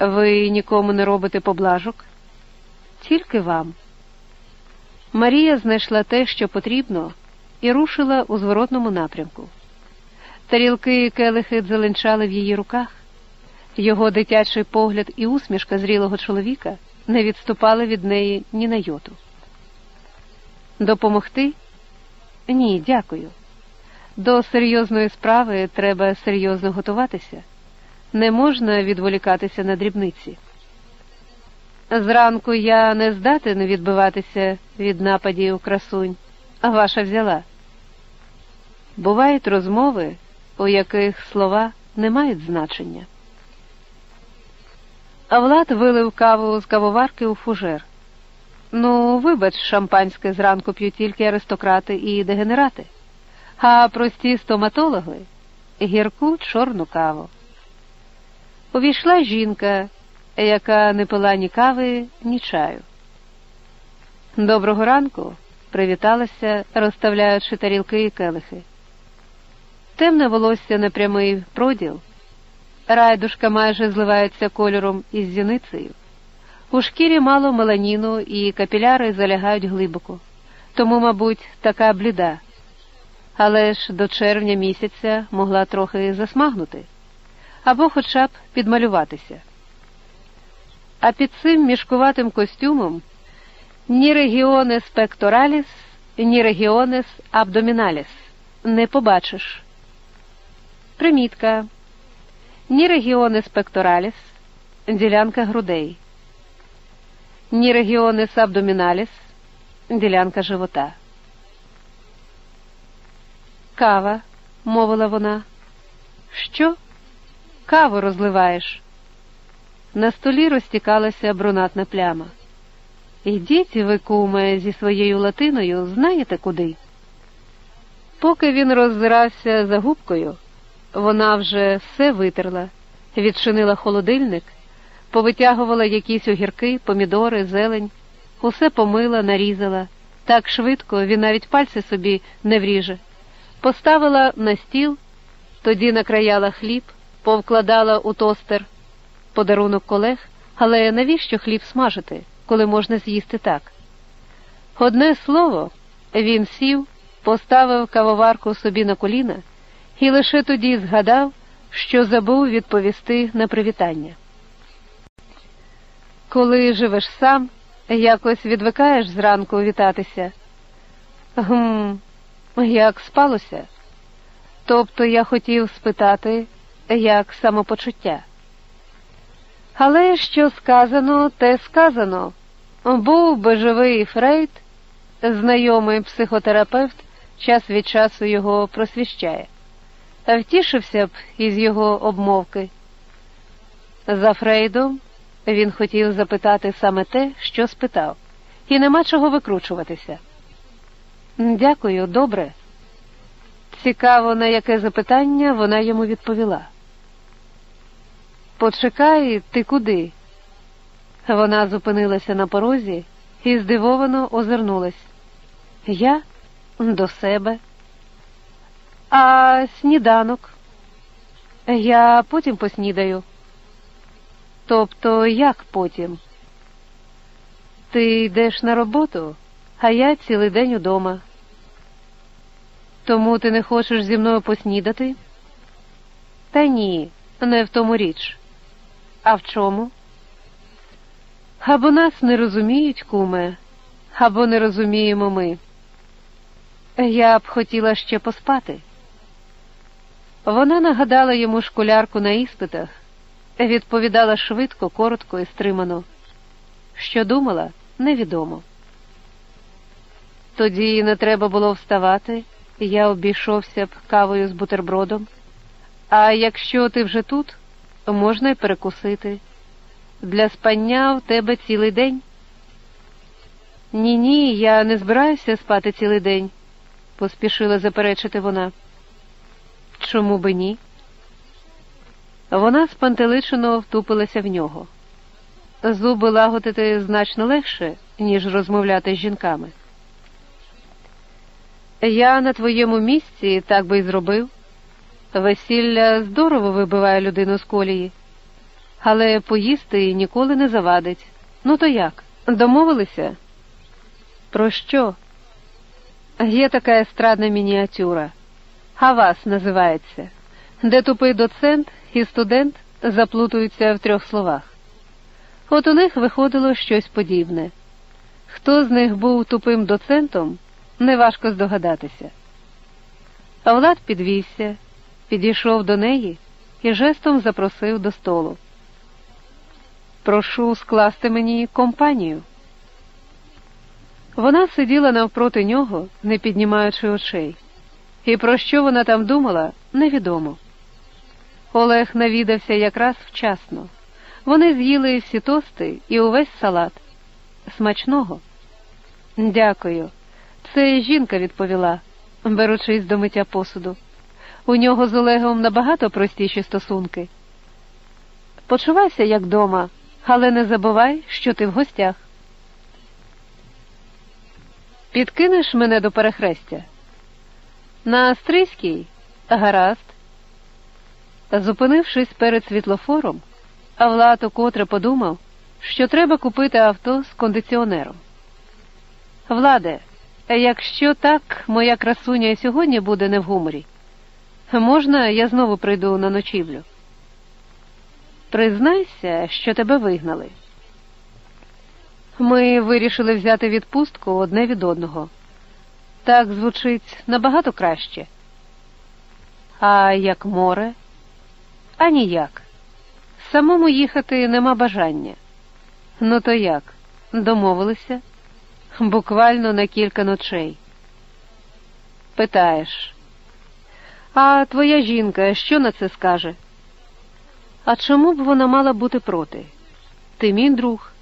Ви нікому не робите поблажок? Тільки вам. Марія знайшла те, що потрібно, і рушила у зворотному напрямку. Тарілки і келихи дзеленчали в її руках. Його дитячий погляд і усмішка зрілого чоловіка не відступали від неї ні на йоту. Допомогти? Ні, дякую. До серйозної справи треба серйозно готуватися. Не можна відволікатися на дрібниці. Зранку я не здатен відбиватися від нападів красунь, а ваша взяла. Бувають розмови, у яких слова не мають значення. А Влад вилив каву з кавоварки у фужер. Ну, вибач, шампанське зранку п'ють тільки аристократи і дегенерати, а прості стоматологи гірку чорну каву. Увійшла жінка, яка не пила ні кави, ні чаю. Доброго ранку, привіталася, розставляючи тарілки і келихи. Темне волосся на прямий проділ, райдушка майже зливається кольором із зіницею. У шкірі мало меланіну і капіляри залягають глибоко, тому, мабуть, така бліда. Але ж до червня місяця могла трохи засмагнути або хоча б підмалюватися. А під цим мішкуватим костюмом ні регіонес пектораліс, ні регіонес абдоміналіс не побачиш. Примітка. Ні регіонес пектораліс, ділянка грудей, ні регіонес абдоміналіс, ділянка живота. Кава, мовила вона. Що? Каву розливаєш? На столі розтікалася брунатна пляма. Ідіть ви, куме, зі своєю латиною, знаєте куди? Поки він роззирався за губкою, вона вже все витерла, відчинила холодильник, повитягувала якісь огірки, помідори, зелень, усе помила, нарізала. Так швидко він навіть пальці собі не вріже. Поставила на стіл, тоді накраяла хліб, повкладала у тостер подарунок колег, але навіщо хліб смажити, коли можна з'їсти так? Одне слово, він сів, поставив кавоварку собі на коліна і лише тоді згадав, що забув відповісти на привітання. Коли живеш сам, якось відвикаєш зранку вітатися. Гм, як спалося? Тобто я хотів спитати, як самопочуття. Але що сказано, те сказано. Був би живий Фрейд, знайомий психотерапевт, час від часу його просвіщає, втішився б із його обмовки. За Фрейдом він хотів запитати саме те, що спитав, і нема чого викручуватися. Дякую, добре. Цікаво, на яке запитання вона йому відповіла. Почекай, ти куди? Вона зупинилася на порозі і здивовано озирнулась. Я до себе. А сніданок? Я потім поснідаю. Тобто як потім? Ти йдеш на роботу, а я цілий день удома. Тому ти не хочеш зі мною поснідати? Та ні, не в тому річ. А в чому? Або нас не розуміють, куме, або не розуміємо ми. Я б хотіла ще поспати. Вона нагадала йому школярку на іспитах, відповідала швидко, коротко і стримано. Що думала, невідомо. Тоді не треба було вставати, я обійшовся б кавою з бутербродом. А якщо ти вже тут, можна й перекусити. Для спання в тебе цілий день. Ні, ні, я не збираюся спати цілий день, поспішила заперечити вона. Чому би ні? Вона спантеличено втупилася в нього. Зуби лагодити значно легше, ніж розмовляти з жінками. Я на твоєму місці так би й зробив. Весілля здорово вибиває людину з колії. але поїсти ніколи не завадить. Ну то як? Домовилися? Про що? Є така естрадна мініатюра. Хавас називається, де тупий доцент і студент заплутуються в трьох словах. От у них виходило щось подібне. Хто з них був тупим доцентом, неважко здогадатися. Влад підвівся, підійшов до неї і жестом запросив до столу. Прошу скласти мені компанію. Вона сиділа навпроти нього, не піднімаючи очей, і про що вона там думала, невідомо. Олег навідався якраз вчасно. Вони з'їли всі тости і увесь салат. Смачного. Дякую. Це жінка відповіла, беручись до миття посуду. У нього з Олегом набагато простіші стосунки. Почувайся, як дома, але не забувай, що ти в гостях. Підкинеш мене до перехрестя? На Астрийській? Гаразд. Зупинившись перед світлофором, Влад укотре подумав, що треба купити авто з кондиціонером. Владе, якщо так, моя красуня і сьогодні буде не в гуморі, можна я знову прийду на ночівлю? Признайся, що тебе вигнали. Ми вирішили взяти відпустку одне від одного. Так звучить набагато краще. А як море? А ніяк. Самому їхати нема бажання. Ну, то як? Домовилися? Буквально на кілька ночей. Питаєш, а твоя жінка що на це скаже? А чому б вона мала бути проти? Ти мій друг.